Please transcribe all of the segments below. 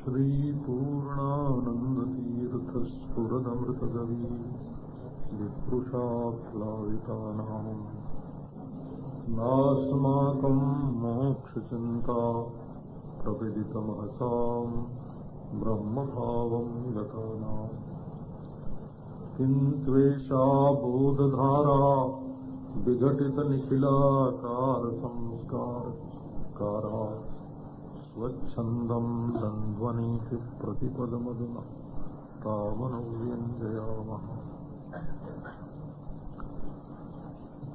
श्रीपूर्णानन्दतीर्थस्फुरदमृतगवी विप्रुषाप्लावितानाम् नास्माकम् मोक्षचिन्ता प्रविदितमहसाम् ब्रह्मभावम् गतानाम् किन्त्वेषा बोधधारा विघटितनिखिलाकारसंस्कारकारा स्वच्छन्दम् दन्द्वनीति प्रतिपदमधुना तामनुव्यञ्जयामः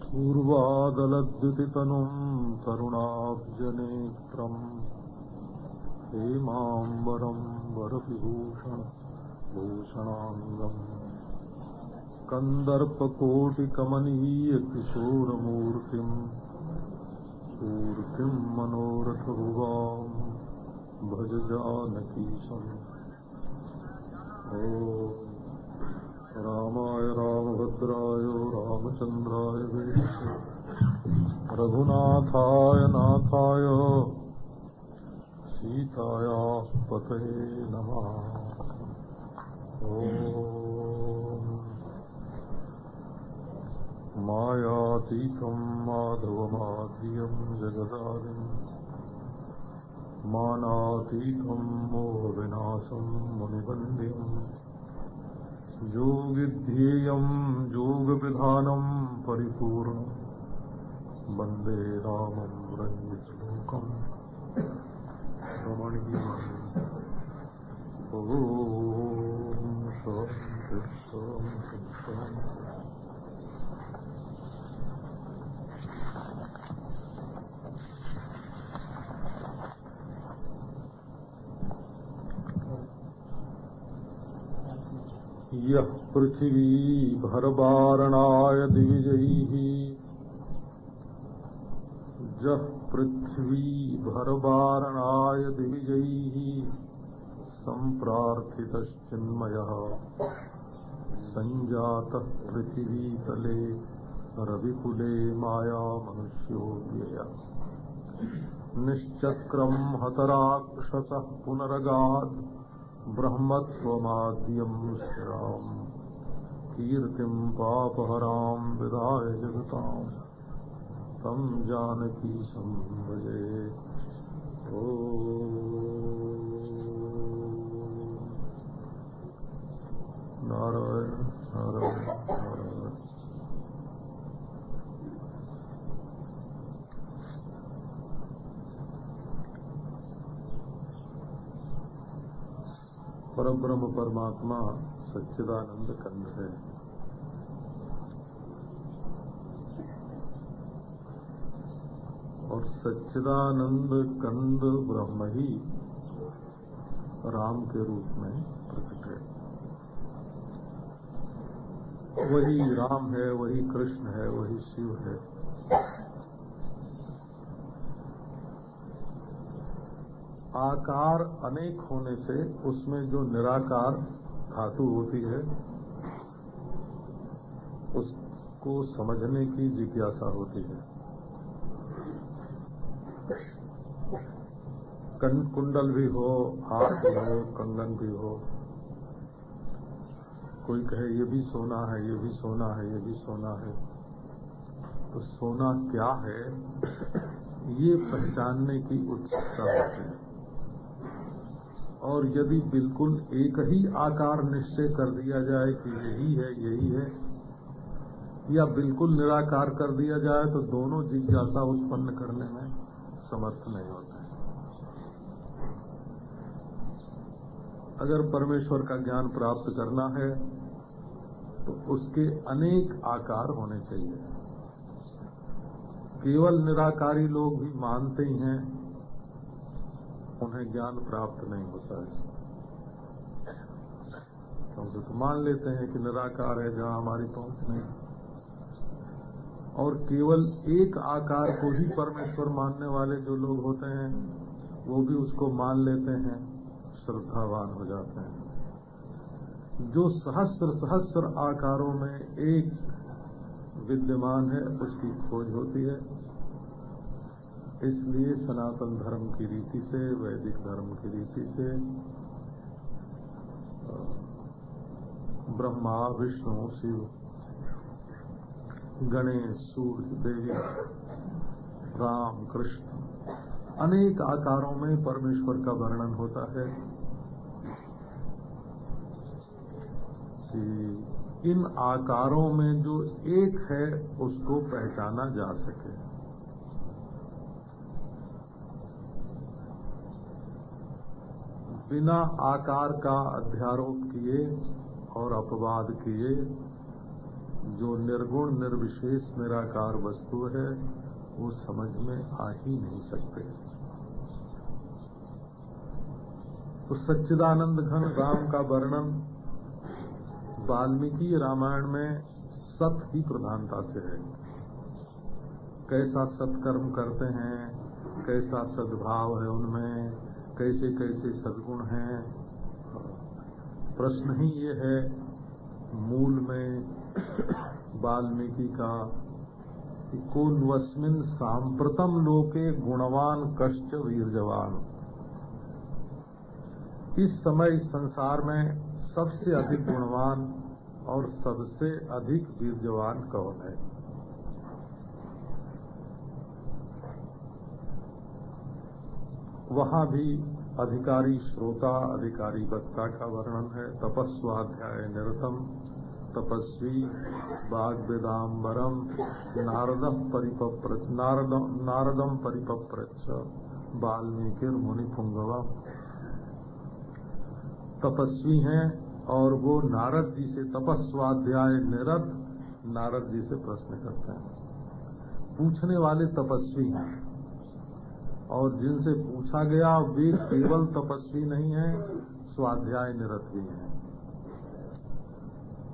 पूर्वादलद्युतितनुम् तरुणाब्जनेत्रम् हेमाम्बरम् वरविभूषण भूषणाङ्गम् कन्दर्पकोटिकमनीयकिशोरमूर्तिम् मूर्तिम् मनोरथभुवाम्। भज जानकीशम् ओ रामाय रामभद्राय रामचन्द्राय रघुनाथाय नाथाय सीताया पतये नमः। ॐ मायातीतं माधवमाद्यं जगदादिम्। मानातीतं मोहविनाशं मुनिवन्द्यम्। योगिध्येयं योगविधानं परिपूर्णम्। वंदे रामं रञ्जितलोकम् रमणीयम्। शान्ति शान्ति। यः पृथिवी भरवारणाय दिविजैः जः पृथ्वी भरवारणाय दिविजैः सम्प्रार्थितश्चिन्मयः। सञ्जातः पृथिवीतले रविकुले मायामनुष्यो व्यय निश्चक्रम् हतराक्षसः पुनरगात् ब्रह्मत्वमाद्यम् स्थिराम्। कीर्तिम् पापहराम् विदाय जगताम्। तम जानकी संभजे। ओ। नारायण नारायण नारायण। परम ब्रह्म परमात्मा सच्चिदानंद कंद है। और सच्चिदानंद कंद ब्रह्म ही राम के रूप में प्रकट है। वही राम है, वही कृष्ण है, वही शिव है। आकार अनेक होने से उसमें जो निराकार धातु होती है, उसको समझने की जिज्ञासा होती है। कुंडल भी हो, हाथ भी हो, कंगन भी हो। कोई कहे, ये भी सोना है, ये भी सोना है, ये भी सोना है। तो सोना क्या है, ये पहचानने की उत्सुकता होती है। और यदि बिल्कुल एक ही आकार निश्चय कर दिया जाए कि यही है यही है, या बिल्कुल निराकार कर दिया जाए तो दोनों जिज्ञासा उत्पन्न करने में समर्थ नहीं होते। अगर परमेश्वर का ज्ञान प्राप्त करना है तो उसके अनेक आकार होने चाहिए। केवल निराकारी लोग भी मानते ही हैं उन्हें ज्ञान प्राप्त नहीं होता है। तो मान लेते हैं कि निराकार है जहाँ हमारी पहुँच नहीं। और केवल एक आकार को ही परमेश्वर मानने वाले जो लोग होते हैं, वो भी उसको मान लेते हैं, श्रद्धावान हो जाते हैं। जो सहस्र सहस्र आकारों में एक विद्यमान है, उसकी खोज होती है। इसलिए सनातन धर्म की रीति से, वैदिक धर्म की रीति से, ब्रह्मा, विष्णु, शिव, गणेश, सूर्य, देवी, राम, कृष्ण, अनेक आकारों में परमेश्वर का वर्णन होता है। कि इन आकारों में जो एक है, उसको पहचाना जा सके। बिना आकार का अध्यारोप किए और अपवाद किए, जो निर्गुण, निर्विशेष, निराकार वस्तु है, वो समझ में आ ही नहीं सकते। तो सच्चिदानंद घन राम का वर्णन वाल्मीकि रामायण में सत की प्रधानता से है। कैसा सत्कर्म करते हैं, कैसा सद्भाव है उनमें कैसे कैसे सद्गुण हैं? प्रश्न ही ये है, मूल में वाल्मीकि का कोन्वस्मिन सांप्रतम लोके गुणवान कश्च वीरजवान। इस समय इस संसार में सबसे अधिक गुणवान और सबसे अधिक वीरजवान कौन है? वहाँ भी अधिकारी, श्रोता, अधिकारी वक्ता का वर्णन है। तपस्वाध्याय निरतम, तपस्वी बाग वेदाम्बरम नारदम परिपप्र नारदम परिपप्रच्छ वाल्मीकि मुनि पुंगवा तपस्वी हैं और वो नारद जी से तपस्वाध्याय निरत नारद जी से प्रश्न करते हैं। पूछने वाले तपस्वी हैं। और जिनसे पूछा गया, वे केवल तपस्वी नहीं है, स्वाध्याय निरत भी हैं।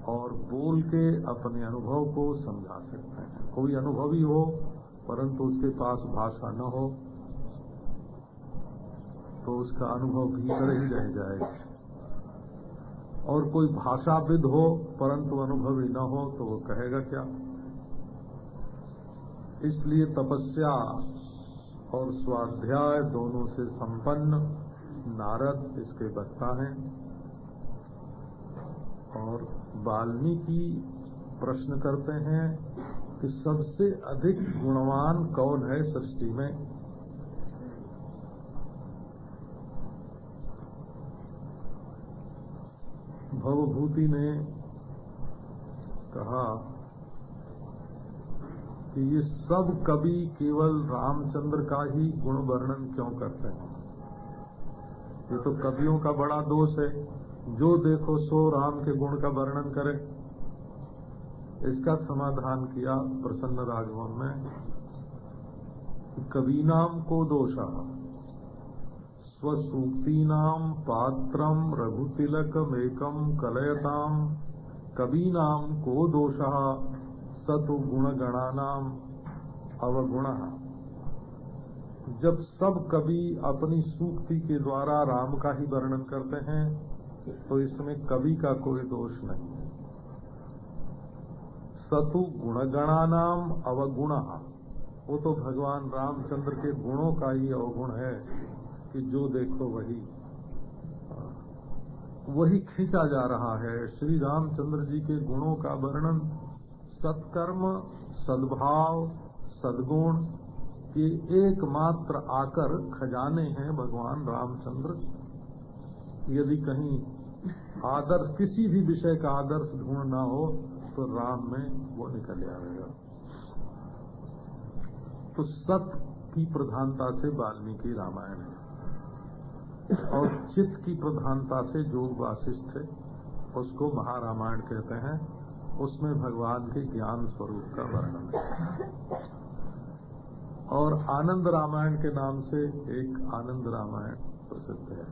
और बोल के अपने अनुभव को समझा सकते हैं। कोई अनुभवी हो, परंतु उसके पास भाषा न हो तो उसका अनुभव भीतर ही रह जाएगा और कोई भाषाविद हो, परंतु अनुभवी न हो तो वो कहेगा क्या? इसलिए तपस्या और स्वाध्याय दोनों से संपन्न नारद इसके वक्ता हैं। और वाल्मीकि प्रश्न करते हैं कि सबसे अधिक गुणवान कौन है सृष्टि में? भवभूति ने कहा कि ये सब कवि केवल रामचंद्र का ही गुण वर्णन क्यों करते हैं? ये तो कवियों का बड़ा दोष है। जो देखो, सो राम के गुण का वर्णन करे। इसका समाधान किया प्रसन्न राघवन में कवीनाम को दोषा स्वसूक्तीनाम पात्रम रघुतिलकमेकम कलयताम कवीनाम को दोषा। सतु गुणगणानाम अवगुण। जब सब कवि अपनी सूक्ति के द्वारा राम का ही वर्णन करते हैं तो इसमें कवि का कोई दोष नहीं। है सतु गुणगणानाम अवगुण। वो तो भगवान रामचंद्र के गुणों का ही अवगुण है कि जो देखो वही। वही खींचा जा रहा है। श्री रामचंद्र जी के गुणों का वर्णन सत्कर्म, सद्भाव, सद्गुण के एकमात्र आकर खजाने हैं भगवान रामचंद्र। यदि कहीं आदर्श, किसी भी विषय का आदर्श ढूंढना हो तो राम में वो निकल आएगा। तो सत की प्रधानता से वाल्मीकि रामायण है। और चित्त की प्रधानता से जो वाशिष्ठ है, उसको महारामायण कहते हैं। उसमें भगवान के ज्ञान स्वरूप का वर्णन है। और आनंद रामायण के नाम से एक आनंद रामायण प्रसिद्ध है।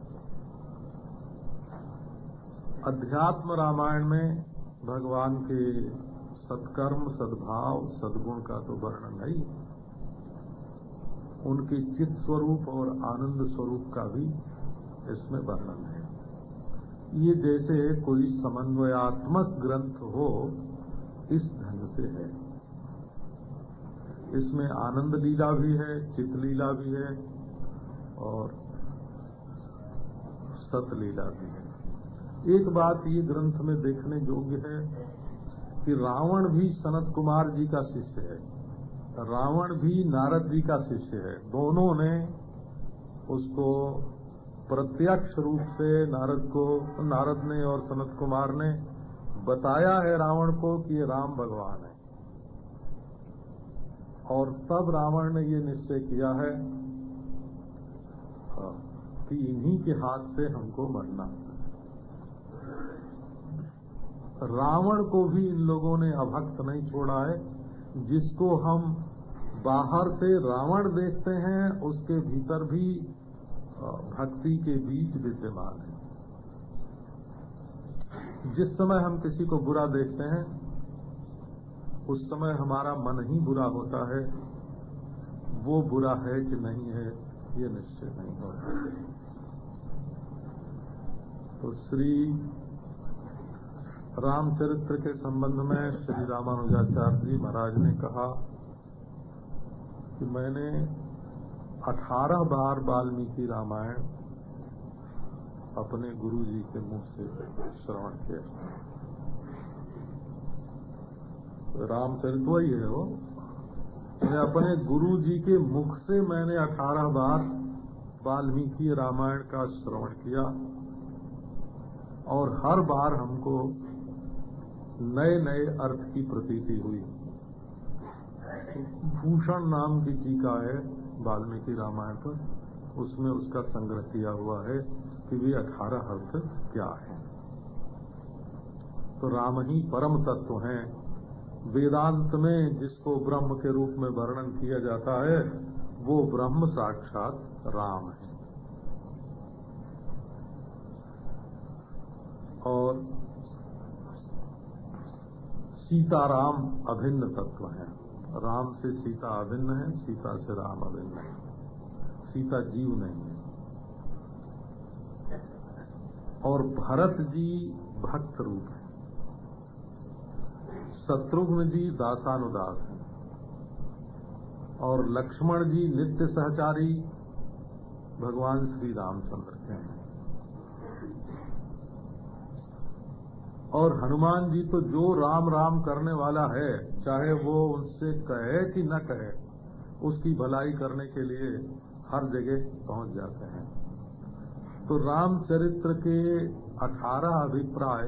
अध्यात्म रामायण में भगवान के सत्कर्म, सद्भाव, सद्गुण का तो वर्णन नहीं उनके चित्त स्वरूप और आनंद स्वरूप का भी इसमें वर्णन है। ये जैसे कोई समन्वयात्मक ग्रंथ हो, इस ढंग से है। इसमें आनंद लीला भी है चित लीला भी है, और सत लीला भी है। एक बात ये ग्रंथ में देखने योग्य है कि रावण भी सनत कुमार जी का शिष्य है। रावण भी नारद जी का शिष्य है। दोनों ने उसको प्रत्यक्ष रूप से नारद को, नारद ने और सनत कुमार ने बताया है रावण को कि ये राम भगवान है। और तब रावण ने ये निश्चय किया है कि इन्हीं के हाथ से हमको मरना रावण को भी इन लोगों ने अभक्त नहीं छोड़ा है। जिसको हम बाहर से रावण देखते हैं, उसके भीतर भी भक्ति के बीच विद्यमान है। जिस समय हम किसी को बुरा देखते हैं, उस समय हमारा मन ही बुरा होता है। वो बुरा है कि नहीं है, ये निश्चय नहीं होता। तो श्री रामचरित्र के संबंध में श्री रामानुजाचार्य जी महाराज ने कहा कि मैंने अठारह बार वाल्मीकि रामायण अपने गुरु जी के मुख से श्रवण किया। रामचरित वही है वो। मैं अपने गुरु जी के मुख से मैंने अठारह बार वाल्मीकि रामायण का श्रवण किया और हर बार हमको नए नए अर्थ की प्रतीति हुई। भूषण नाम की टीका है। वाल्मीकि रामायण पर, उसमें उसका संग्रह किया हुआ है कि वे अठारह अर्थ क्या है। तो राम ही परम तत्व हैं। वेदांत में जिसको ब्रह्म के रूप में वर्णन किया जाता है, वो ब्रह्म साक्षात राम है। और सीताराम अभिन्न तत्व है। राम से सीता अभिन्न है, सीता से राम अभिन्न है। सीता जीव नहीं है। और भरत जी भक्त रूप है। शत्रुघ्न जी दासानुदास हैं। और लक्ष्मण जी नित्य सहचारी भगवान श्री रामचंद्र के हैं। और हनुमान जी तो जो राम राम करने वाला है चाहे वो उनसे कहे कि न कहे, उसकी भलाई करने के लिए हर जगह पहुँच जाते हैं। तो रामचरित्र के अठारह अभिप्राय,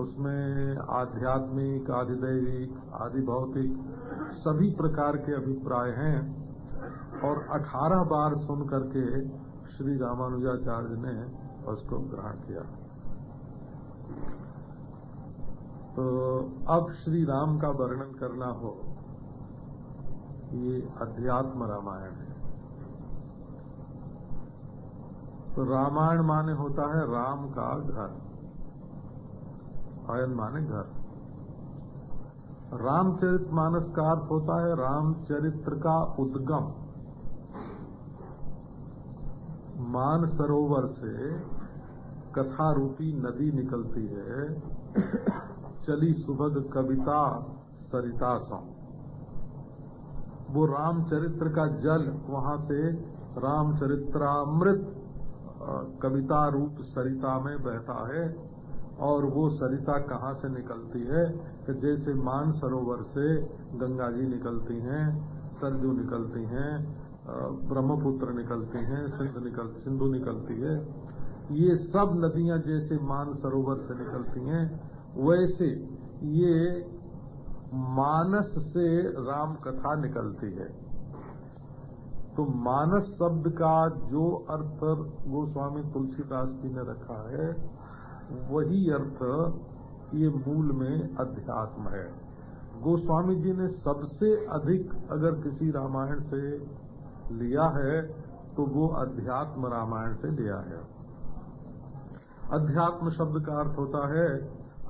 उसमें आध्यात्मिक, आधिदैविक आदि भौतिक सभी प्रकार के अभिप्राय हैं और अठारह बार सुन करके श्री रामानुजाचार्य ने उसको ग्रहण किया। तो अब श्री राम का वर्णन करना हो, ये अध्यात्म रामायण है। तो रामायण माने होता है राम का घर, आयन माने घर। रामचरित मानस का अर्थ होता है रामचरित्र का उद्गम। मान सरोवर से कथा रूपी नदी निकलती है चली सुभग कविता सरिता सम वो रामचरित्र का जल वहाँ से रामचरित्रामृत कविता रूप सरिता में बहता है और वो सरिता कहाँ से निकलती है? कि जैसे मान सरोवर से गंगा जी निकलती हैं, सरजू निकलती हैं ब्रह्मपुत्र निकलती हैं सिंधु निकल, सिंधु निकलती है। ये सब नदियाँ जैसे मान सरोवर से निकलती हैं वैसे ये मानस से राम कथा निकलती है। तो मानस शब्द का जो अर्थ गोस्वामी तुलसीदास जी ने रखा है, वही अर्थ ये मूल में अध्यात्म है। गोस्वामी जी ने सबसे अधिक अगर किसी रामायण से लिया है तो वो अध्यात्म रामायण से लिया है। अध्यात्म शब्द का अर्थ होता है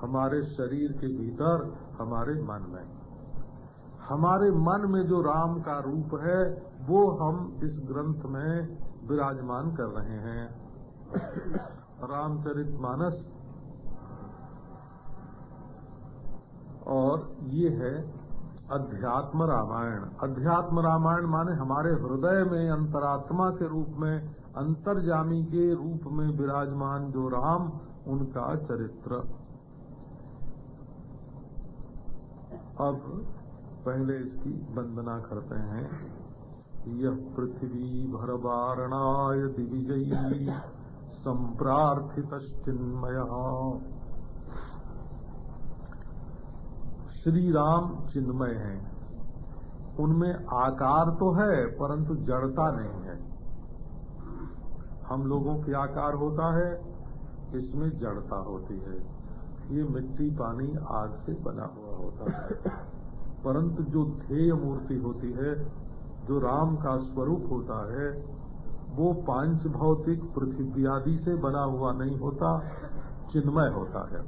हमारे शरीर के भीतर, हमारे मन में। हमारे मन में जो राम का रूप है, वो हम इस ग्रंथ में विराजमान कर रहे हैं। रामचरित मानस। और ये है अध्यात्म रामायण। अध्यात्म रामायण माने हमारे हृदय में, अंतरात्मा के रूप में अंतर्जामी के रूप में विराजमान जो राम, उनका चरित्र। अब पहले इसकी वंदना करते हैं। यह पृथ्वी भर वारणाय दिविजयी संप्रार्थित चिन्मय श्री राम चिन्मय हैं। उनमें आकार तो है, परंतु जड़ता नहीं है। हम लोगों के आकार होता है, इसमें जड़ता होती है। ये मिट्टी पानी आग से बना हुआ होता है। परंतु जो ध्येय मूर्ति होती है, जो राम का स्वरूप होता है, वो पाँच भौतिक पृथ्वी आदि से बना हुआ नहीं होता, चिन्मय होता है।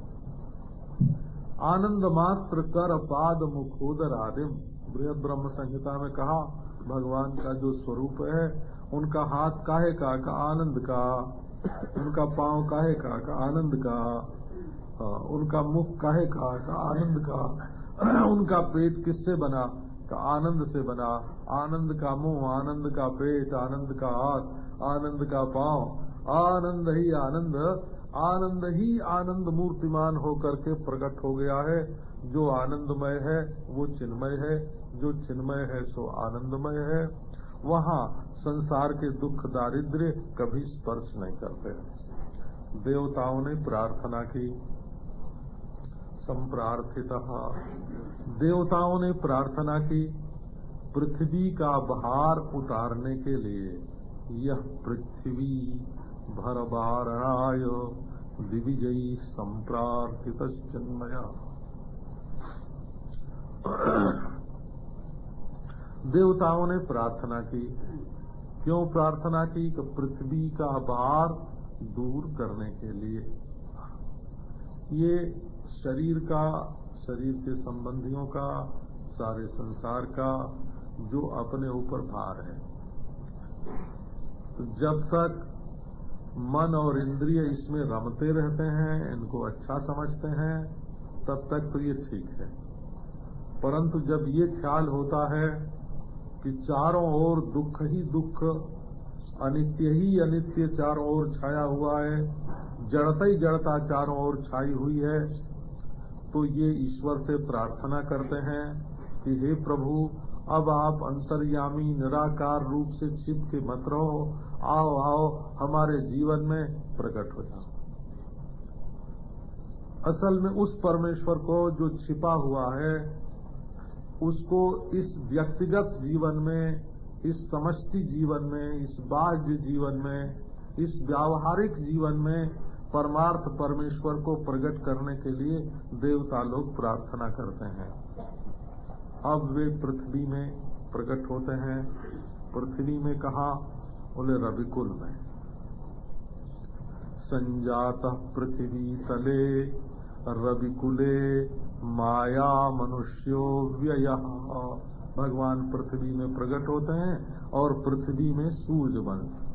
आनंद मात्र कर पाद मुखोदर आदिम। बृहद ब्रह्म संहिता में कहा, भगवान का जो स्वरूप है, उनका हाथ काहे का का आनंद का। उनका पाँव काहे का का आनंद का। उनका मुख काहे का का आनंद का, उनका पेट किससे बना? का आनंद से बना। आनंद का मुँह, आनंद का पेट, आनंद का हाथ, आनंद का पाँव, आनंद ही आनंद आनंद ही आनंद मूर्तिमान होकर के प्रकट हो गया है। जो आनंदमय है, वो चिन्मय है। जो चिन्मय है, सो आनंदमय है। वहाँ संसार के दुख दारिद्र्य कभी स्पर्श नहीं करते। देवताओं ने प्रार्थना की संप्रार्थित देवताओं ने प्रार्थना की, पृथ्वी का भार उतारने के लिए। यह पृथ्वी भरबारणाय दिविजयी संप्रार्थित चिन्मया देवताओं ने प्रार्थना की। क्यों प्रार्थना की? कि पृथ्वी का भार दूर करने के लिए। ये शरीर का, शरीर के संबंधियों का, सारे संसार का जो अपने ऊपर भार है। तो जब तक मन और इंद्रिय इसमें रमते रहते हैं, इनको अच्छा समझते हैं, तब तक तो ये ठीक है। परंतु जब ये ख्याल होता है कि चारों ओर दुख ही दुख, अनित्य ही अनित्य, चारों ओर छाया हुआ है, जड़ता ही जड़ता चारों ओर छाई हुई है तो ये ईश्वर से प्रार्थना करते हैं कि हे प्रभु, अब आप अंतर्यामी, निराकार रूप से छिप के मत रहो। आओ आओ, हमारे जीवन में प्रकट हो जाओ। असल में उस परमेश्वर को जो छिपा हुआ है, उसको इस व्यक्तिगत जीवन में, इस समष्टि जीवन में, इस बाह्य जीवन में, इस व्यावहारिक जीवन में परमार्थ परमेश्वर को प्रकट करने के लिए देवता लोग प्रार्थना करते हैं। अब वे पृथ्वी में प्रकट होते हैं। पृथ्वी में कहा बोले रविकुल में। संजात पृथ्वी तले, रविकुले माया मनुष्यो व्यय। भगवान पृथ्वी में प्रकट होते हैं और पृथ्वी में सूर्य वंश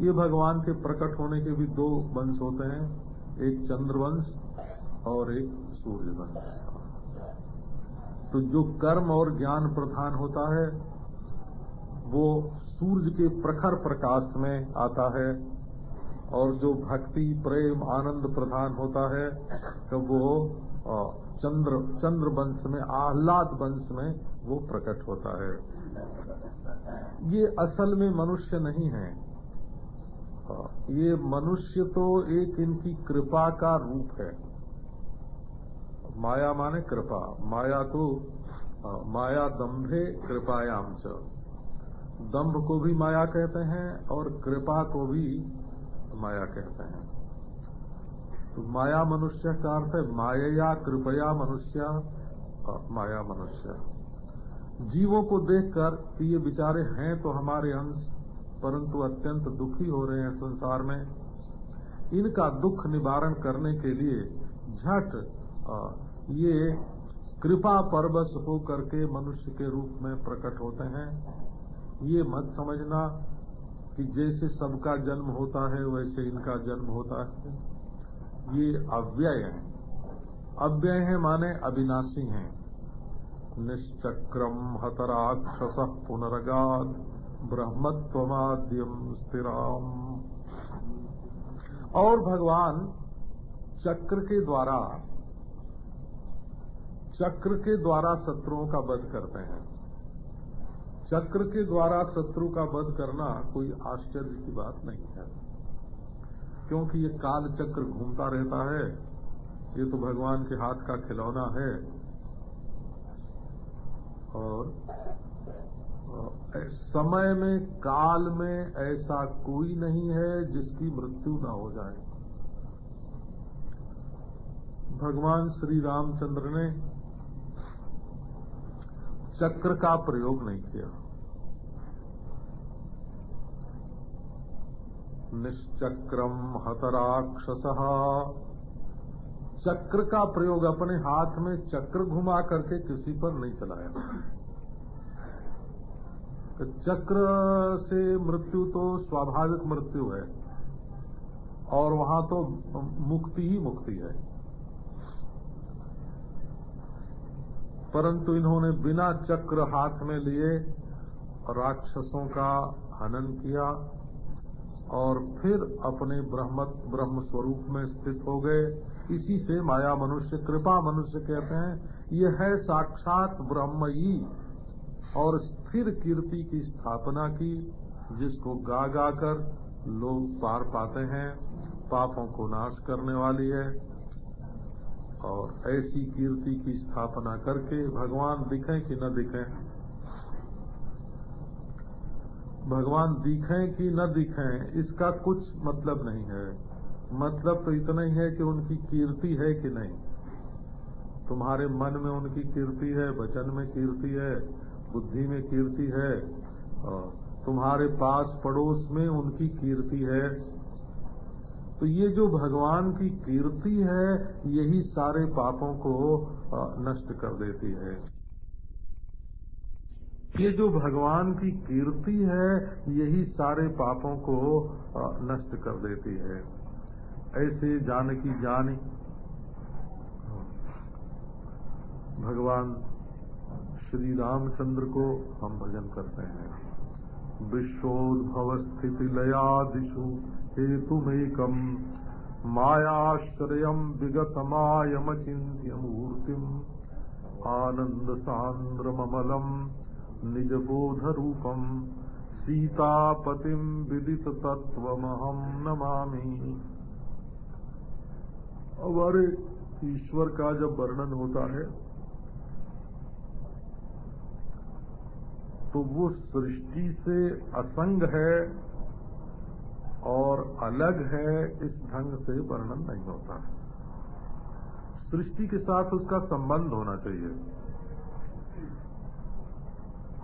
ये भगवान के प्रकट होने के भी दो वंश होते हैं, एक चंद्रवंश और एक सूर्य वंश तो जो कर्म और ज्ञान प्रधान होता है, वो सूर्य के प्रखर प्रकाश में आता है, और जो भक्ति, प्रेम, आनंद प्रधान होता है तो वो चंद्र चंद्र वंश में, आह्लाद वंश में वो प्रकट होता है। ये असल में मनुष्य नहीं है। ये मनुष्य तो एक इनकी कृपा का रूप है। माया माने कृपा। माया तो माया दम्भे कृपायाम च। दम्भ को भी माया कहते हैं और कृपा को भी माया कहते हैं। तो माया मनुष्य का अर्थ है माया कृपया मनुष्य माया मनुष्य। जीवों को देखकर ये बेचारे हैं तो हमारे अंश। परंतु अत्यंत दुखी हो रहे हैं संसार में। इनका दुख निवारण करने के लिए झट ये कृपा परवश हो करके मनुष्य के रूप में प्रकट होते हैं। ये मत समझना कि जैसे सबका जन्म होता है, वैसे इनका जन्म होता है। ये अव्यय है। अव्यय है माने अविनाशी हैं। निश्चक्रम हतराक्षस पुनरगाद। ब्रह्मत्वमाद्यम स्थिराम। और भगवान चक्र के द्वारा, चक्र के द्वारा शत्रुओं का वध करते हैं। चक्र के द्वारा शत्रु का वध करना कोई आश्चर्य की बात नहीं है, क्योंकि ये काल चक्र घूमता रहता है। ये तो भगवान के हाथ का खिलौना है। और समय में, काल में ऐसा कोई नहीं है जिसकी मृत्यु न हो जाए। भगवान श्री रामचंद्र ने चक्र का प्रयोग नहीं किया। निश्चक्रम हतराक्षस। चक्र का प्रयोग अपने हाथ में चक्र घुमा करके किसी पर नहीं चलाया। तो चक्र से मृत्यु तो स्वाभाविक मृत्यु है। और वहाँ तो मुक्ति ही मुक्ति है। परंतु इन्होंने बिना चक्र हाथ में लिए राक्षसों का हनन किया और फिर अपने ब्रह्म ब्रह्म स्वरूप में स्थित हो गए। इसी से माया मनुष्य, कृपा मनुष्य कहते हैं, यह है साक्षात ब्रह्म ही। और स्थिर कीर्ति की स्थापना की, जिसको गा गा कर लोग पार पाते हैं, पापों को नाश करने वाली है। और ऐसी कीर्ति की स्थापना करके भगवान दिखें कि न दिखें? भगवान दिखें कि न दिखें, इसका कुछ मतलब नहीं है। मतलब तो इतना ही है कि उनकी कीर्ति है कि नहीं? तुम्हारे मन में उनकी कीर्ति है, वचन में कीर्ति है बुद्धि में कीर्ति है तुम्हारे पास पड़ोस में उनकी कीर्ति है। तो ये जो भगवान की कीर्ति है, यही सारे पापों को नष्ट कर देती है। ये जो भगवान की कीर्ति है, यही सारे पापों को नष्ट कर देती है। ऐसे जानकी जानी भगवान श्री रामचंद्र को हम भजन करते हैं। विश्वोद्भव स्थिति लयादिशु हेतुमेकम मायाश्रय विगत मायमचिंत्य मूर्ति आनंद सान्द्रमलम निज बोध रूपम सीतापतिम विदित तत्वमहम नमामि हमारे ईश्वर का जब वर्णन होता है तो वो सृष्टि से असंग है और अलग है, इस ढंग से वर्णन नहीं होता। सृष्टि के साथ उसका संबंध होना चाहिए।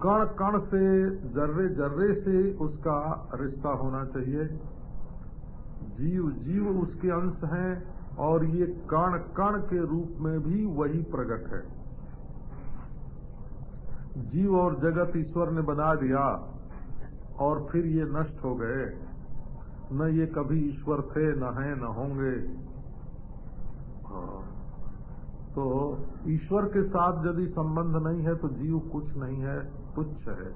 कण कण से, जर्रे जर्रे से उसका रिश्ता होना चाहिए। जीव जीव उसके अंश हैं और ये कण कण के रूप में भी वही प्रकट है। जीव और जगत ईश्वर ने बना दिया और फिर ये नष्ट हो गए। न ये कभी ईश्वर थे, न हैं, न होंगे। हाँ। तो ईश्वर के साथ यदि संबंध नहीं है तो जीव कुछ नहीं है, तुच्छ है।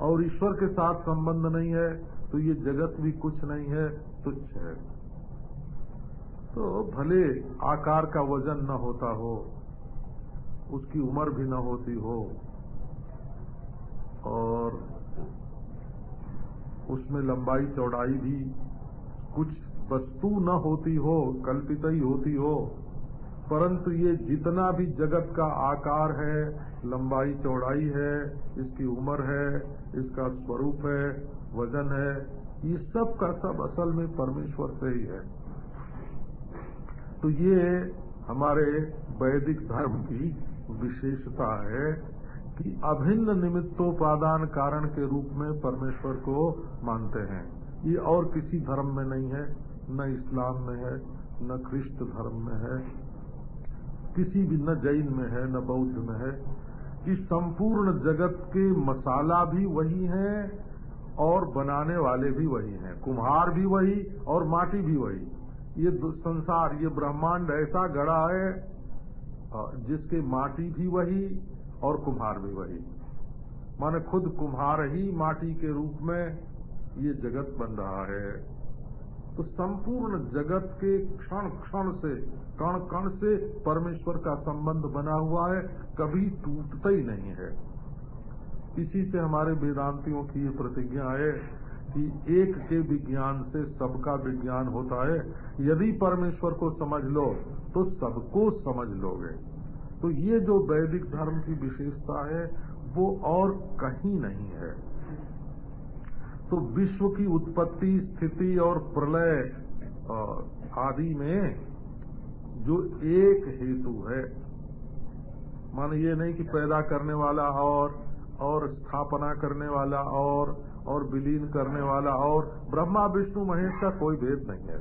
और ईश्वर के साथ संबंध नहीं है तो ये जगत भी कुछ नहीं है, तुच्छ है। तो भले आकार का वज़न न होता हो, उसकी उम्र भी न होती हो और उसमें लंबाई चौड़ाई भी कुछ वस्तु न होती हो, कल्पित ही होती हो, परंतु ये जितना भी जगत का आकार है, लंबाई चौड़ाई है, इसकी उम्र है, इसका स्वरूप है, वज़न है, ये सब का सब असल में परमेश्वर से ही है। तो ये हमारे वैदिक धर्म की विशेषता है। कि अभिन्न निमित्तोपादान कारण के रूप में परमेश्वर को मानते हैं। ये और किसी धर्म में नहीं है, न इस्लाम में है, न ख्रिस्त धर्म में है, किसी भी न जैन में है, न बौद्ध में है, कि संपूर्ण जगत के मसाला भी वही है और बनाने वाले भी वही हैं। कुम्हार भी वही और माटी भी वही। ये संसार, ये ब्रह्मांड ऐसा गड़ा है जिसके माटी भी वही और कुम्हार भी वही। माने खुद कुम्हार ही माटी के रूप में ये जगत बन रहा है। तो संपूर्ण जगत के क्षण क्षण से, कण कण से परमेश्वर का संबंध बना हुआ है, कभी टूटता ही नहीं है। इसी से हमारे वेदांतियों की ये प्रतिज्ञा है कि एक के विज्ञान से सबका विज्ञान होता है। यदि परमेश्वर को समझ लो तो सबको समझ लोगे। तो ये जो वैदिक धर्म की विशेषता है, वो और कहीं नहीं है। तो विश्व की उत्पत्ति, स्थिति और प्रलय आदि में जो एक हेतु है, मान ये नहीं कि पैदा करने वाला और और स्थापना करने वाला और और विलीन करने वाला और, ब्रह्मा, विष्णु, महेश का कोई भेद नहीं है।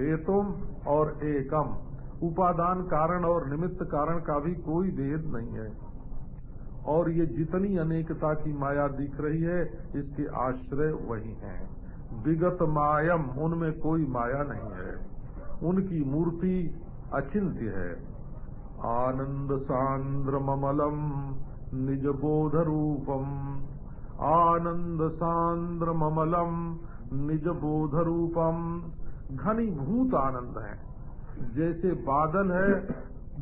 हेतुम और एकम। उपादान कारण और निमित्त कारण का भी कोई भेद नहीं है। और ये जितनी अनेकता की माया दिख रही है, इसके आश्रय वही हैं। विगत मायम, उनमें कोई माया नहीं है। उनकी मूर्ति अचिंत्य है। आनंद सांद्र ममलम, निज बोध रूपम। आनंद सांद्र ममलम, निज बोध रूपम। घनीभूत आनंद है। जैसे बादल है,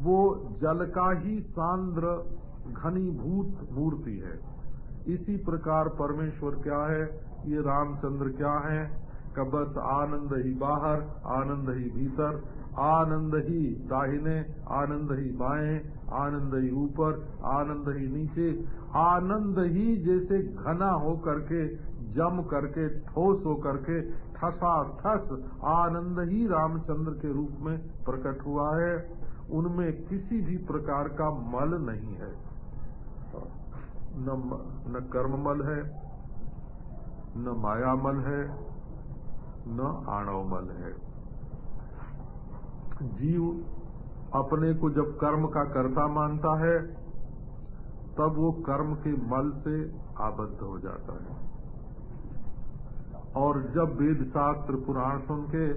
वो जल का ही सांद्र घनीभूत मूर्ति है। इसी प्रकार परमेश्वर क्या है? ये रामचंद्र क्या है? का बस आनंद ही बाहर, आनंद ही भीतर, आनंद ही दाहिने, आनंद ही बाएँ, आनंद ही ऊपर, आनंद ही नीचे, आनंद ही जैसे घना हो करके जम करके, ठोस हो करके ठस आनंद ही रामचंद्र के रूप में प्रकट हुआ है। उनमें किसी भी प्रकार का मल नहीं है। न, न कर्ममल है न माया मल है न आणवमल है। जीव अपने को जब कर्म का कर्ता मानता है तब वो कर्म के मल से आबद्ध हो जाता है। और जब वेद शास्त्र पुराण सुन के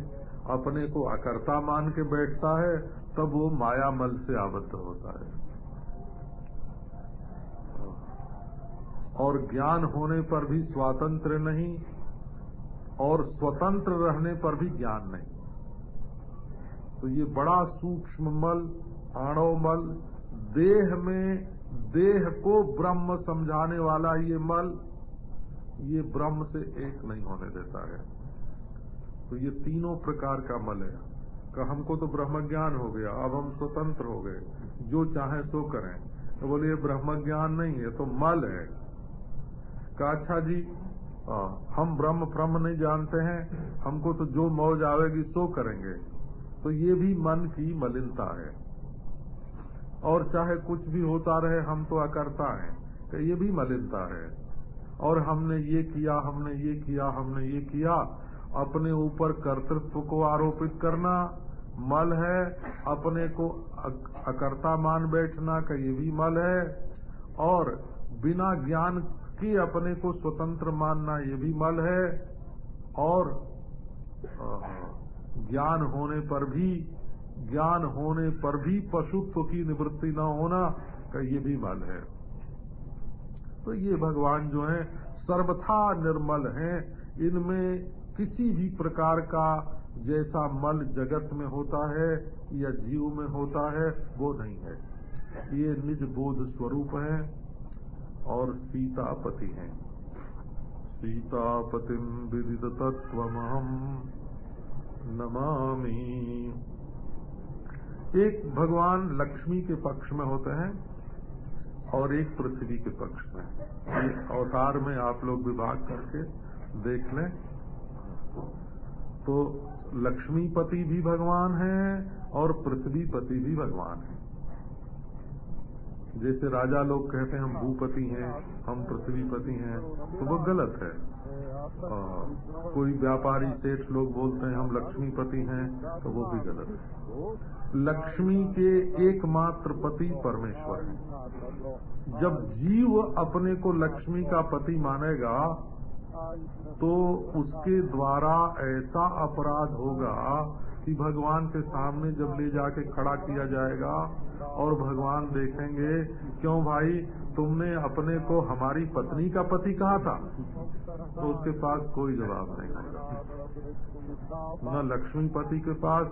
अपने को अकर्ता मान के बैठता है, तब वो माया मल से आबद्ध होता है। और ज्ञान होने पर भी स्वातंत्र नहीं, और स्वतंत्र रहने पर भी ज्ञान नहीं। तो ये बड़ा सूक्ष्म मल, आणव मल, देह में, देह को ब्रह्म समझाने वाला ये मल ये ब्रह्म से एक नहीं होने देता है। तो ये तीनों प्रकार का मल है। का हमको तो ब्रह्म ज्ञान हो गया अब हम स्वतंत्र हो गए। जो चाहे सो करें। तो बोले ये ब्रह्म ज्ञान नहीं है तो मल है। का अच्छा जी आ, हम ब्रह्म ब्रह्म नहीं जानते हैं हमको तो जो मौज आवेगी सो करेंगे। तो ये भी मन की मलिनता है। और चाहे कुछ भी होता रहे हम तो अकर्ता हैं। तो ये भी मलिनता है। और हमने ये किया, हमने ये किया, हमने ये किया। अपने ऊपर कर्तृत्व को आरोपित करना मल है। अपने को अकर्ता मान बैठना का ये भी मल है। और बिना ज्ञान कि अपने को स्वतंत्र मानना ये भी मल है। और ज्ञान होने पर भी, ज्ञान होने पर भी पशुत्व की निवृत्ति न होना का ये भी मल है। तो ये भगवान जो है, सर्वथा निर्मल हैं। इनमें किसी भी प्रकार का जैसा मल जगत में होता है या जीव में होता है, वो नहीं है। ये निज बोध स्वरूप है और सीतापति हैं। सीतापतिम विदित तत्वमहम नमामि। एक भगवान लक्ष्मी के पक्ष में होते हैं। और एक पृथ्वी के पक्ष में। अवतार में आप लोग विभाग करके देख लें। तो लक्ष्मीपति भी भगवान है और पृथ्वीपति भी भगवान है। जैसे राजा लोग कहते हैं, हम भूपति हैं, हम पृथ्वीपति हैं तो वो गलत है। आ, कोई व्यापारी सेठ लोग बोलते हैं हम लक्ष्मीपति हैं तो वो भी गलत है। लक्ष्मी के एकमात्र पति परमेश्वर है। जब जीव अपने को लक्ष्मी का पति मानेगा तो उसके द्वारा ऐसा अपराध होगा कि भगवान के सामने जब ले जाके खड़ा किया जाएगा और भगवान देखेंगे क्यों भाई तुमने अपने को हमारी पत्नी का पति कहा था? तो उसके पास कोई जवाब नहीं। न लक्ष्मी पति के पास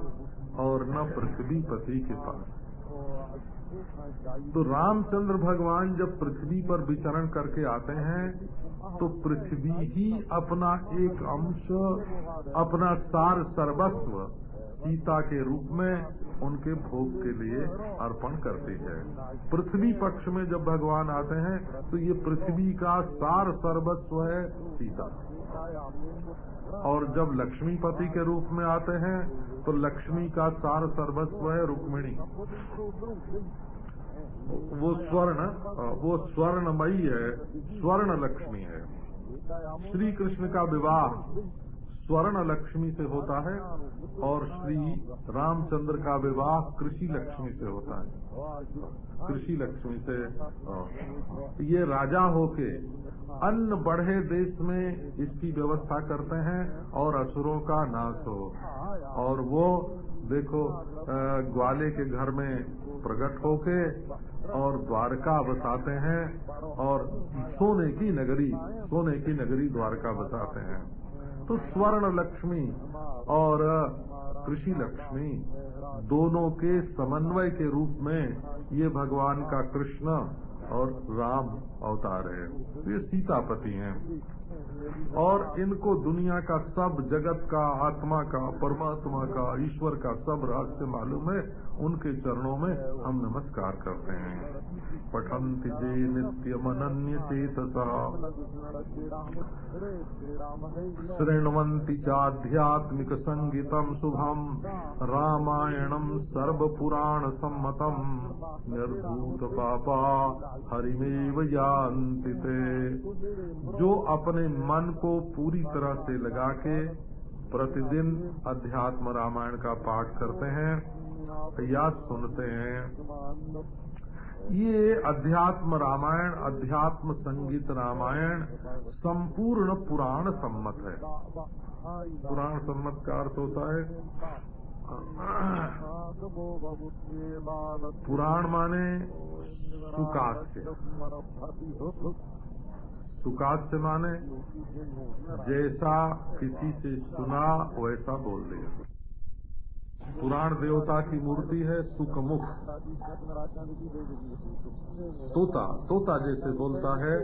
और न पृथ्वी पति के पास। तो रामचंद्र भगवान जब पृथ्वी पर विचरण करके आते हैं तो पृथ्वी ही अपना एक अंश, अपना सार सर्वस्व सीता के रूप में उनके भोग के लिए अर्पण करती है। पृथ्वी पक्ष में जब भगवान आते हैं तो ये पृथ्वी का सार सर्वस्व है, सीता। और जब लक्ष्मीपति के रूप में आते हैं तो लक्ष्मी का सार सर्वस्व है, रुक्मिणी। वो स्वर्ण, वो स्वर्णमयी है स्वर्ण लक्ष्मी है। श्री कृष्ण का विवाह स्वर्ण लक्ष्मी से होता है और श्री रामचंद्र का विवाह कृषि लक्ष्मी से होता है। कृषि लक्ष्मी से ये राजा होके अन्न बढ़े देश में इसकी व्यवस्था करते हैं और असुरों का नाश हो। और वो, देखो ग्वाले के घर में प्रकट होके और द्वारका बसाते हैं और सोने की नगरी, सोने की नगरी द्वारका बसाते हैं। तो स्वर्ण लक्ष्मी और कृषि लक्ष्मी दोनों के समन्वय के रूप में ये भगवान का कृष्ण और राम अवतार है। ये सीतापति हैं। और इनको दुनिया का सब जगत का, आत्मा का, परमात्मा का, ईश्वर का सब रहस्य मालूम है। उनके चरणों में हम नमस्कार करते हैं। पठंति जे नित्यमनन्य चेतसा। शृण्वन्ति चाध्यात्मिक संगीतम शुभम रामायणम सर्वपुराण सम्मतम निर्भूत पापा हरिमेव जानते जो अपने मन को पूरी तरह से लगा के प्रतिदिन अध्यात्म रामायण का पाठ करते हैं, या सुनते हैं। ये अध्यात्म रामायण, अध्यात्म संगीत रामायण संपूर्ण पुराण सम्मत है। पुराण सम्मत का अर्थ होता है, पुराण माने सुकास्य से माने, जैसा किसी से सुना, वैसा बोल दिया। पुराण देवता की मूर्ति है सुखमुख। तोता तोता जैसे बोलता है,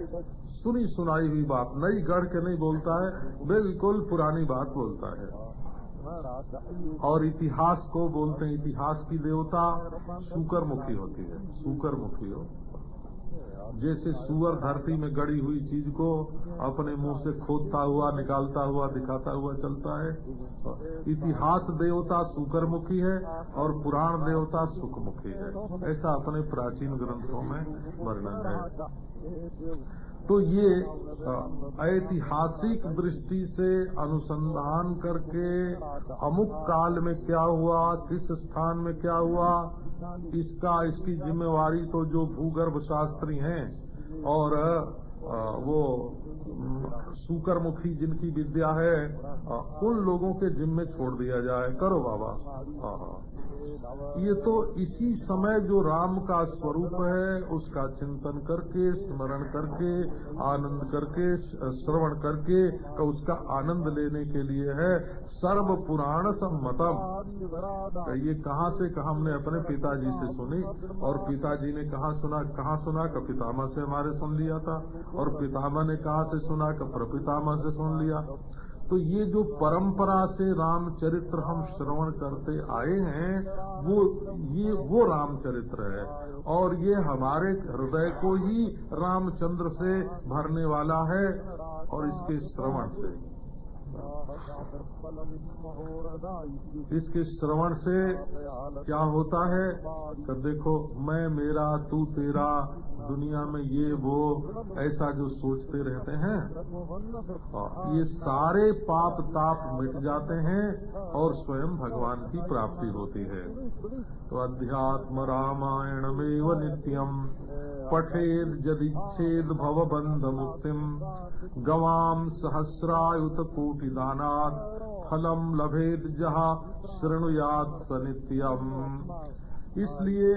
सुनी सुनाई हुई बात नई गढ़ के नहीं बोलता है, बिल्कुल पुरानी बात बोलता है। और इतिहास को बोलते हैं, इतिहास की देवता सुकर मुखी होती है सुकर मुखी हो। जैसे सुअर धरती में गड़ी हुई चीज़ को अपने मुँह से खोदता हुआ, निकालता हुआ, दिखाता हुआ चलता है। इतिहास देवता सुकरमुखी है और पुराण देवता सुखमुखी है। ऐसा अपने प्राचीन ग्रंथों में वर्णन है। तो ये ऐतिहासिक दृष्टि से अनुसंधान करके अमुक काल में क्या हुआ, किस स्थान में क्या हुआ, इसका, इसकी जिम्मेवारी तो जो भूगर्भ शास्त्री हैं और वो सुकरमुखी जिनकी विद्या है उन लोगों के जिम्मे छोड़ दिया जाए। करो बाबा। ये तो इसी समय जो राम का स्वरूप है, उसका चिंतन करके, स्मरण करके, आनंद करके, श्रवण करके तो उसका आनंद लेने के लिए है सर्व पुराण सम्मतम ये कहाँ से कहा हमने अपने पिताजी से सुनी, और पिताजी ने कहा सुना, कहाँ सुना का पितामा से हमारे सुन लिया था, और पितामा ने कहा से सुना का प्रपितामा से सुन लिया। तो ये जो परंपरा से रामचरित्र हम श्रवण करते आए हैं, वो, ये, वो रामचरित्र है। और ये हमारे हृदय को ही रामचंद्र से भरने वाला है और इसके श्रवण से। इसके श्रवण से क्या होता है? तो देखो, मैं, मेरा, तू, तेरा दुनिया में ये वो ऐसा जो सोचते रहते हैं ये सारे पाप ताप मिट जाते हैं और स्वयं भगवान की प्राप्ति होती है। तो अध्यात्म रामायण में नित्यम पठेद जदिच्छेद भव बंध मुक्तिम गवाम सहस्रायुत कोटि दानात फलम लभेद जहा शृणुयात सनित्यम। इसलिए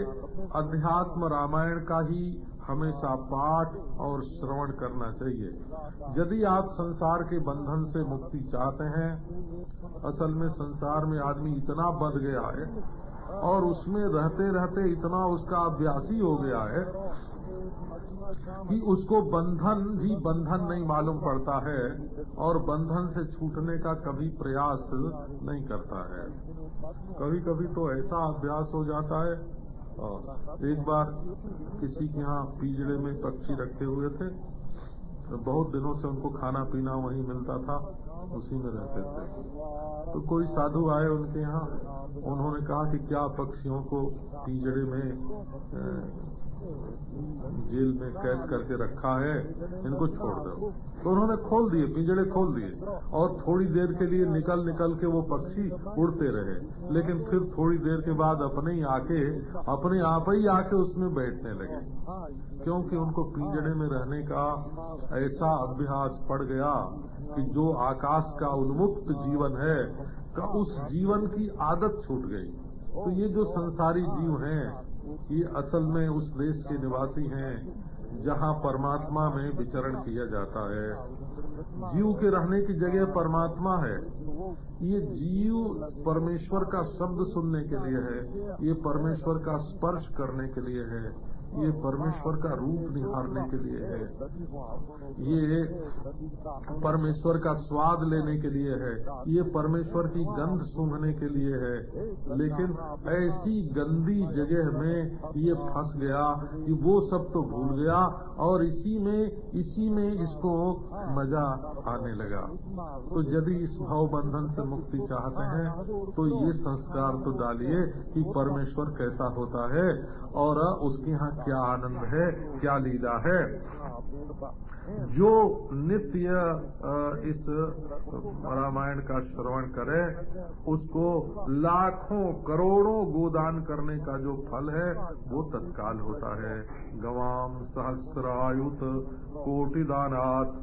अध्यात्म रामायण का ही हमेशा पाठ और श्रवण करना चाहिए। यदि आप संसार के बंधन से मुक्ति चाहते हैं, असल में संसार में आदमी इतना बंध गया है और उसमें रहते रहते इतना उसका अभ्यासी हो गया है कि उसको बंधन भी बंधन नहीं मालूम पड़ता है और बंधन से छूटने का कभी प्रयास नहीं करता है। कभी कभी तो ऐसा अभ्यास हो जाता है एक बार किसी के यहाँ पिजड़े में पक्षी रखे हुए थे तो बहुत दिनों से उनको खाना पीना वहीं मिलता था। उसी में रहते थे। तो कोई साधु आए उनके यहाँ, उन्होंने कहा कि क्या पक्षियों को पिजड़े में जेल में कैद करके रखा है, इनको छोड़ दो। तो उन्होंने खोल दिए पिंजड़े खोल दिए। और थोड़ी देर के लिए निकल निकल के वो पक्षी उड़ते रहे। लेकिन फिर थोड़ी देर के बाद अपने ही आके, अपने आप ही आके उसमें बैठने लगे। क्योंकि उनको पिंजड़े में रहने का ऐसा अभ्यास पड़ गया कि जो आकाश का उन्मुक्त जीवन है, का उस जीवन की आदत छूट गई। तो ये जो संसारी जीव हैं, ये असल में उस देश के निवासी हैं, जहाँ परमात्मा में विचरण किया जाता है। जीव के रहने की जगह परमात्मा है। ये जीव परमेश्वर का शब्द सुनने के लिए है, ये परमेश्वर का स्पर्श करने के लिए है। ये परमेश्वर का रूप निहारने के लिए है। ये परमेश्वर का स्वाद लेने के लिए है। ये परमेश्वर की गंध सूंघने के लिए है। लेकिन ऐसी गंदी जगह में ये फंस गया कि वो सब तो भूल गया और इसी में इसी में इसको मज़ा आने लगा। तो यदि इस भाव बंधन से मुक्ति चाहते हैं तो ये संस्कार तो डालिए कि परमेश्वर कैसा होता है और उसके यहाँ क्या आनंद है, क्या लीला है। जो नित्य इस रामायण का श्रवण करे, उसको लाखों करोड़ों गोदान करने का जो फल है, वो तत्काल होता है। गवाम सहस्रायुत कोटिदानात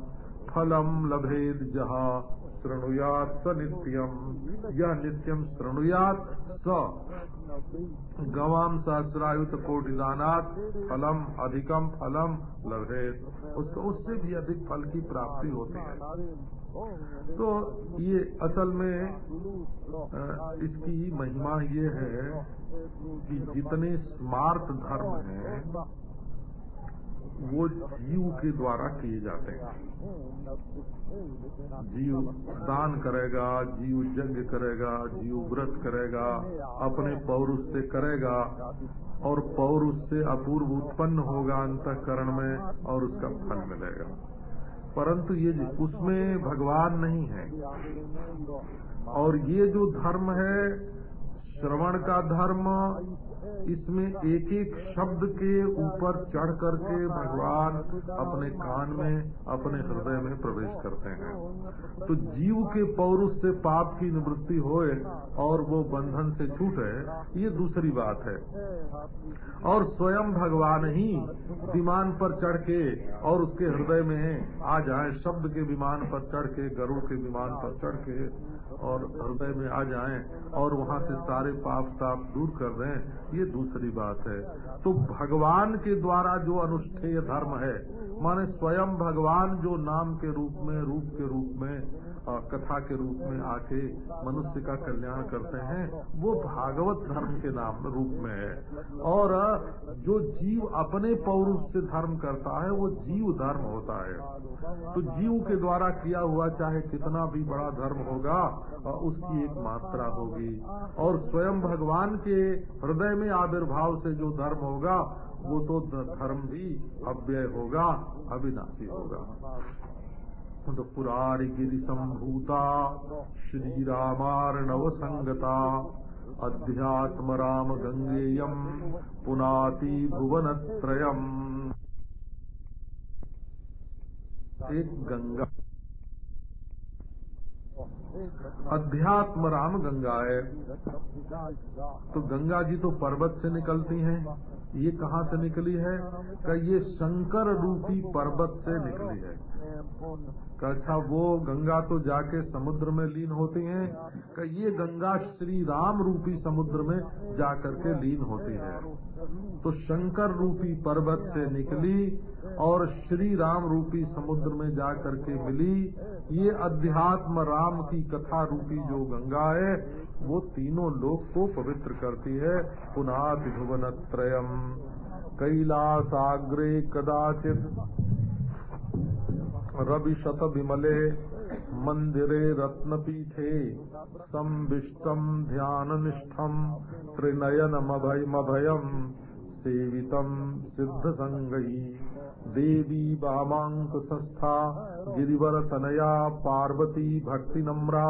फलम लभेद जहा शृणुयात स नित्यम। यह नित्यम शृणुयात स। गवाम सहस्रायुत कोटिदानात फलम अधिकम फलम लभेद उसको उससे भी अधिक फल की प्राप्ति होती है। तो ये असल में इसकी महिमा ये है कि जितने स्मार्ट धर्म हैं वो जीव के द्वारा किए जाते हैं। जीव दान करेगा, जीव यज्ञ करेगा, जीव व्रत करेगा, अपने पौरुष से करेगा और पौरुष से अपूर्व उत्पन्न होगा अंतकरण में और उसका फल मिलेगा। परंतु ये उसमें भगवान नहीं है। और ये जो धर्म है, श्रवण का धर्म इसमें एक एक शब्द के ऊपर चढ़ करके भगवान अपने कान में, अपने हृदय में प्रवेश करते हैं। तो जीव के पौरुष से पाप की निवृत्ति होए और वो बंधन से छूटे, ये दूसरी बात है। और स्वयं भगवान ही विमान पर चढ़ के और उसके हृदय में आ जाए, शब्द के विमान पर चढ़ के, गरुड़ के विमान पर चढ़ के और हृदय में आ जाएँ और वहाँ से सारे पाप ताप दूर कर दें, ये दूसरी बात है। तो भगवान के द्वारा जो अनुष्ठेय धर्म है, माने स्वयं भगवान जो नाम के रूप में, रूप के रूप में कथा के रूप में आके मनुष्य का कल्याण करते हैं, वो भागवत धर्म के नाम, रूप में है। और जो जीव अपने पौरुष से धर्म करता है, वो जीव धर्म होता है। तो जीव के द्वारा किया हुआ चाहे कितना भी बड़ा धर्म होगा उसकी एक मात्रा होगी। और स्वयं भगवान के हृदय में आविर्भाव से जो धर्म होगा, वो तो धर्म भी अव्यय होगा, अविनाशी होगा। तो पुरारी गिरि संभूता श्री रामार्णव संगता अध्यात्म राम गंगेयम पुनाति भुवन त्रयम एक गंगा। अध्यात्म राम गंगा है। तो गंगा जी तो पर्वत से निकलती हैं। ये कहाँ से निकली है? कि ये शंकर रूपी पर्वत से निकली है। अच्छा वो गंगा तो जाके समुद्र में लीन होती हैं, का ये गंगा श्री राम रूपी समुद्र में जाकर के लीन होती है। तो शंकर रूपी पर्वत से निकली और श्री राम रूपी समुद्र में जाकर के मिली। ये अध्यात्म राम की कथा रूपी जो गंगा है, वो तीनों लोक को पवित्र करती है। पुनः त्रिभुवन त्रयम कैलासाग्रे कदाचित रवि शत विमले मंदिरे रत्नपीठे संविष्टम ध्यान निष्ठम त्रिनयनमभयमभयम सिद्ध संगई देवी वामांक संस्था गिरिवर तनया पार्वती भक्ति नम्रा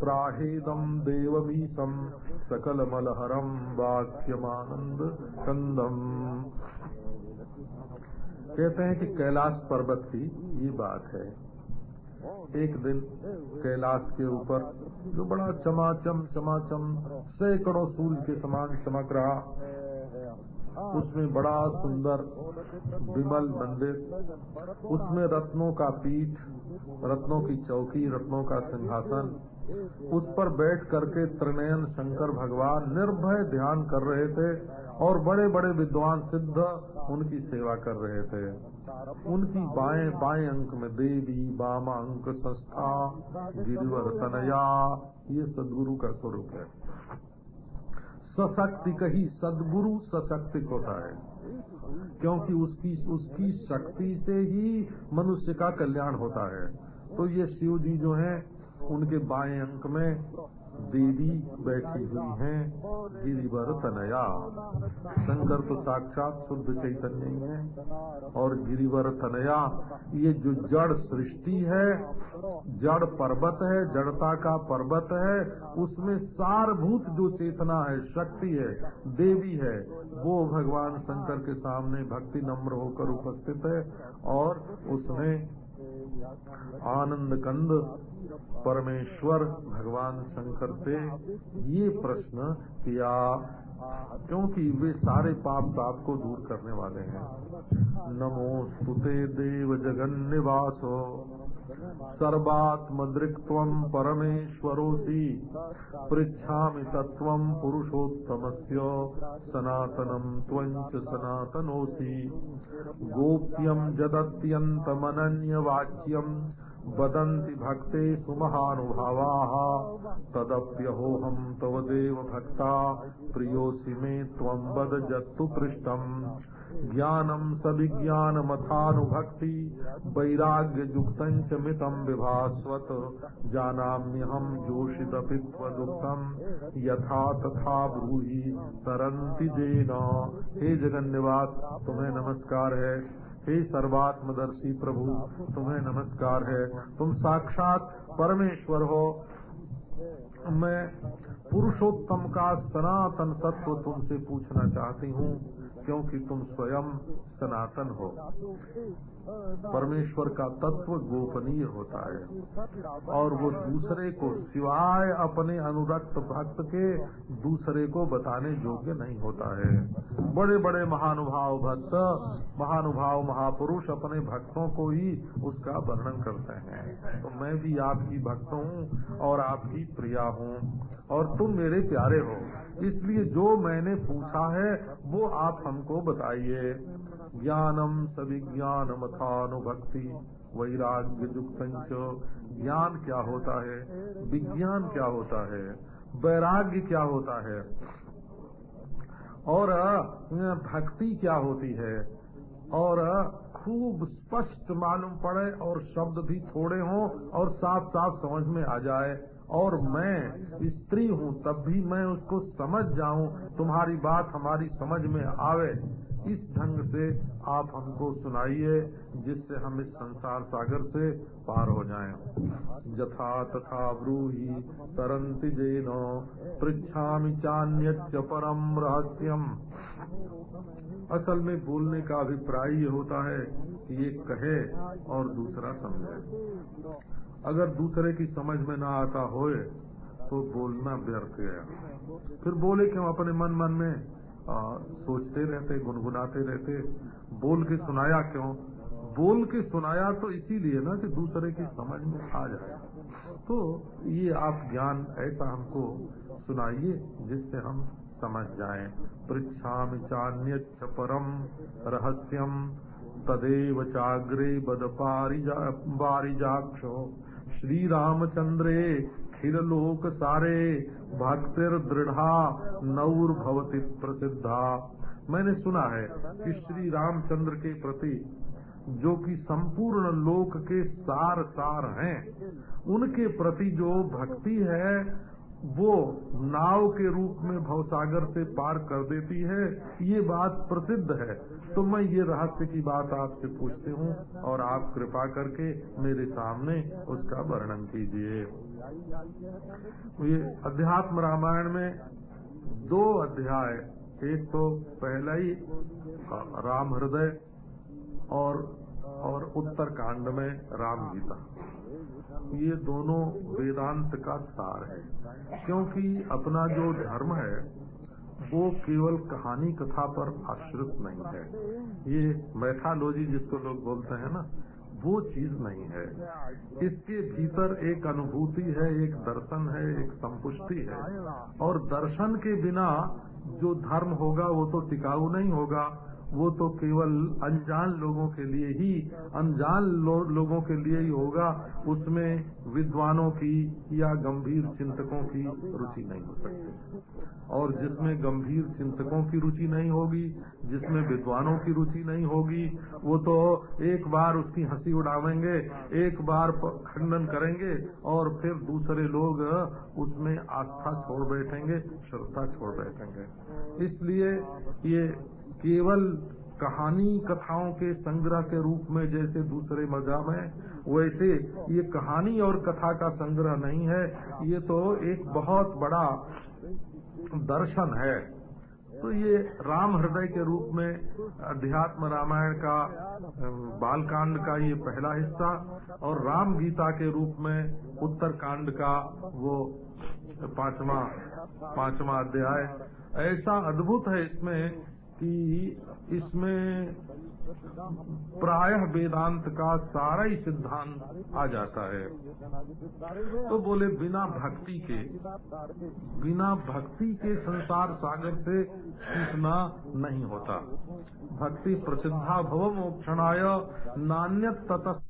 प्राहेदम देवमीसम सकल मलहरम वाक्यमानंद कंदम कहते हैं कि कैलाश पर्वत की ये बात है। एक दिन कैलाश के ऊपर जो बड़ा चमाचम चमाचम, सैकड़ों सूर्य के समान चमक रहा, उसमें बड़ा सुंदर, विमल मंदिर, उसमें रत्नों का पीठ, रत्नों की चौकी, रत्नों का सिंहासन उस पर बैठ करके त्रिनयन शंकर भगवान निर्भय ध्यान कर रहे थे और बड़े बड़े विद्वान सिद्ध उनकी सेवा कर रहे थे। उनकी बाएँ बाएँ अंक में देवी, बामा अंक, संस्था, गिरिवर तनया, ये सदगुरु का स्वरूप है। सशक्ति कही सदगुरु सशक्ति होता है, क्योंकि उसकी उसकी शक्ति से ही मनुष्य का कल्याण होता है। तो ये शिव जी जो हैं उनके बाएँ अंक में देवी बैठी हुई हैं, गिरिवर तनया। शंकर तो साक्षात शुद्ध चैतन्य ही है। और गिरिवर तनया, ये जो जड़ सृष्टि है, जड़ पर्वत है, जड़ता का पर्वत है, उसमें सारभूत जो चेतना है, शक्ति है, देवी है, वो भगवान शंकर के सामने भक्ति नम्र होकर उपस्थित है और उसने आनंद कंद, परमेश्वर, भगवान शंकर से ये प्रश्न किया, क्योंकि वे सारे पाप ताप को दूर करने वाले हैं। नमो स्तुते देव जगन सर्वात्मदृक्त्वम् परमेश्वरोऽसि। पृच्छामि तत्त्वम् पुरुषोत्तमस्य। सनातनम् त्वम् च सनातनोऽसि। गोप्यम् जदत्यन्तमनन्यवाच्यम् वदन्ति भक्तेषु महानुभावाः। तदप्यहोऽहम् तव देव भक्ता प्रियोऽसि मे त्वम् वद जत्तु पृष्टम्। ज्ञानम् सविज्ञानमथानुभक्ति वैराग्ययुक्तम् च मितम् विभास्वत। जानाम्यहम् जोषिदपि त्वदुक्तम् यथा तथा ब्रूहि तरन्ति जेन। हे जगन्निवास, तुम्हें नमस्कार है। हे सर्वात्मदर्शी प्रभु, तुम्हें नमस्कार है। तुम साक्षात परमेश्वर हो। मैं पुरुषोत्तम का सनातन तत्व तुमसे पूछना चाहती हूँ, क्योंकि तुम स्वयं सनातन हो। परमेश्वर का तत्व गोपनीय होता है, और वो दूसरे को सिवाय अपने अनुरक्त भक्त के दूसरे को बताने योग्य नहीं होता है। बड़े बड़े महानुभाव भक्त, महानुभाव महापुरुष अपने भक्तों को ही उसका वर्णन करते हैं। तो मैं भी आपकी भक्त हूँ और आपकी प्रिया हूँ, और तुम मेरे प्यारे हो। इसलिए जो मैंने पूछा है, वो आप हमको बताइए। ज्ञानम सविज्ञान मथानुभक्ति वैराग्य युक्त ज्ञान क्या होता है? विज्ञान क्या होता है? वैराग्य क्या होता है? और भक्ति क्या होती है? और खूब स्पष्ट मालूम पड़े और शब्द भी थोड़े हों और साफ़ साफ़ समझ में आ जाए। और मैं स्त्री हूँ, तब भी मैं उसको समझ जाऊँ, तुम्हारी बात हमारी समझ में आवे। इस ढंग से आप हमको सुनाइए, जिससे हम इस संसार सागर से पार हो जाएँ। जथा तथा ब्रूही तरंति जेनो पृछामि चान्य परम रहस्यम। असल में बोलने का अभिप्राय ये होता है कि ये कहे और दूसरा समझे। अगर दूसरे की समझ में ना आता होए तो बोलना व्यर्थ है फिर बोले क्यों? अपने मन मन में आ, सोचते रहते गुनगुनाते रहते। बोल के सुनाया क्यों? बोल के सुनाया तो इसीलिए ना कि दूसरे की समझ में आ जाए। तो ये आप ज्ञान ऐसा हमको सुनाइए जिससे हम समझ जाए। पृछा चान्य परम रहस्यम तदेव चाग्रे बद बारिजाक्षो श्री रामचंद्रे खिल लोक सारे, भक्तिर दृढ़ा, नौर भवती प्रसिद्धा। मैंने सुना है कि श्री रामचंद्र के प्रति, जो कि संपूर्ण लोक के सार सार हैं, उनके प्रति जो भक्ति है वो नाव के रूप में भवसागर से पार कर देती है। ये बात प्रसिद्ध है। तो मैं ये रहस्य की बात आपसे पूछती हूँ और आप कृपा करके मेरे सामने उसका वर्णन कीजिए। ये अध्यात्म रामायण में दो अध्याय, एक तो पहला ही राम हृदय और और उत्तर कांड में राम गीता। ये दोनों वेदांत का सार है। क्योंकि अपना जो धर्म है, वो केवल कहानी कथा पर आश्रित नहीं है। ये मैथालोजी जिसको लोग बोलते हैं ना, वो चीज़ नहीं है। इसके भीतर एक अनुभूति है, एक दर्शन है, एक संपुष्टि है। और दर्शन के बिना जो धर्म होगा, वो तो टिकाऊ नहीं होगा। वो तो केवल अनजान लोगों के लिए ही अनजान लो, लोगों के लिए ही होगा। उसमें विद्वानों की या गंभीर चिंतकों की रुचि नहीं हो सकती। और जिसमें गंभीर चिंतकों की रुचि नहीं होगी जिसमें विद्वानों की रुचि नहीं होगी वो तो एक बार उसकी हँसी उड़ावेंगे एक बार खंडन करेंगे और फिर दूसरे लोग उसमें आस्था छोड़ बैठेंगे श्रद्धा छोड़ बैठेंगे। इसलिए ये केवल कहानी कथाओं के संग्रह के रूप में जैसे दूसरे मज़हब है, वैसे ये कहानी और कथा का संग्रह नहीं है। ये तो एक बहुत बड़ा दर्शन है। तो ये राम हृदय के रूप में अध्यात्म रामायण का, बालकांड का ये पहला हिस्सा और राम गीता के रूप में उत्तर कांड का वो पांचवा पांचवा अध्याय। ऐसा अद्भुत है इसमें कि इसमें प्रायः वेदांत का सारा ही सिद्धांत आ जाता है। तो बोले, बिना भक्ति के, बिना भक्ति के संसार सागर से सीखना नहीं होता। भक्ति प्रसिद्धा भव मोक्षणाय नान्य तत